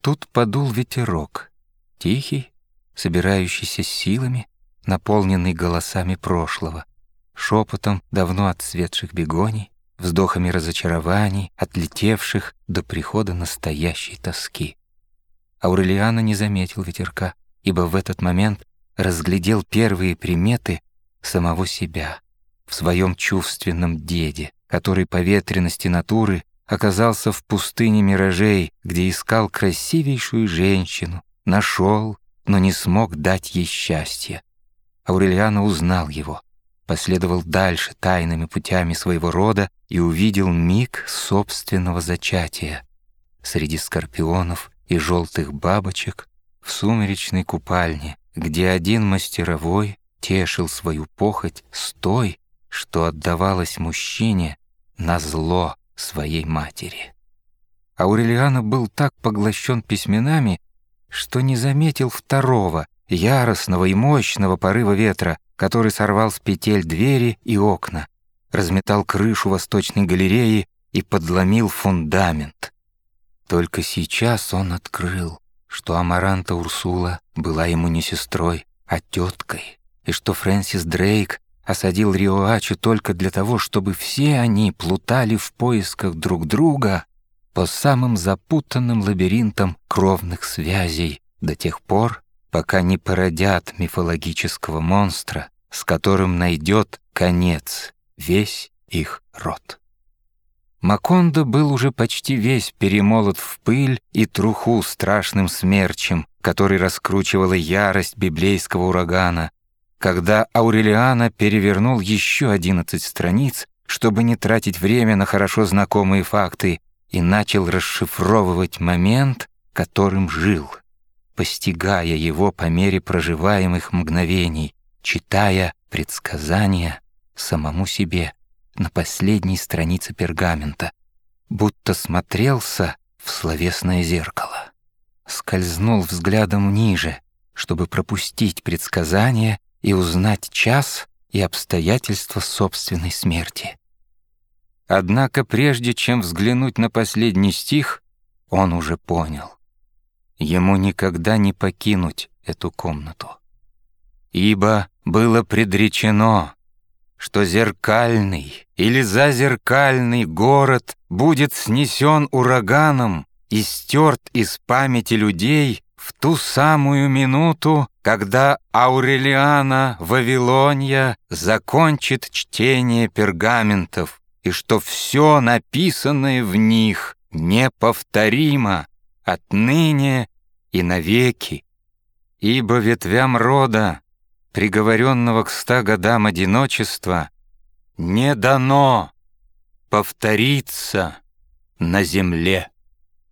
Тут подул ветерок, тихий, собирающийся силами, наполненный голосами прошлого, шепотом давно отцветших бегоний, вздохами разочарований, отлетевших до прихода настоящей тоски. Аурелиана не заметил ветерка, ибо в этот момент разглядел первые приметы самого себя в своем чувственном деде, который по ветренности натуры оказался в пустыне миражей, где искал красивейшую женщину, нашел, но не смог дать ей счастье. Аурельяно узнал его, последовал дальше тайными путями своего рода и увидел миг собственного зачатия. Среди скорпионов и желтых бабочек в сумеречной купальне, где один мастеровой тешил свою похоть с той, что отдавалось мужчине на зло своей матери. Аурелиано был так поглощен письменами, что не заметил второго, яростного и мощного порыва ветра, который сорвал с петель двери и окна, разметал крышу восточной галереи и подломил фундамент. Только сейчас он открыл, что Амаранта Урсула была ему не сестрой, а теткой, и что Фрэнсис Дрейк осадил Риоачу только для того, чтобы все они плутали в поисках друг друга по самым запутанным лабиринтам кровных связей до тех пор, пока не породят мифологического монстра, с которым найдет конец весь их род. Макондо был уже почти весь перемолот в пыль и труху страшным смерчем, который раскручивала ярость библейского урагана, когда Аурелиана перевернул еще одиннадцать страниц, чтобы не тратить время на хорошо знакомые факты, и начал расшифровывать момент, которым жил, постигая его по мере проживаемых мгновений, читая предсказания самому себе на последней странице пергамента, будто смотрелся в словесное зеркало. Скользнул взглядом ниже, чтобы пропустить предсказания и узнать час и обстоятельства собственной смерти. Однако прежде чем взглянуть на последний стих, он уже понял. Ему никогда не покинуть эту комнату. Ибо было предречено, что зеркальный или зазеркальный город будет снесен ураганом и стерт из памяти людей в ту самую минуту, когда Аурелиана Вавилонья закончит чтение пергаментов, и что все написанное в них неповторимо отныне и навеки, ибо ветвям рода, приговоренного к ста годам одиночества, не дано повториться на земле.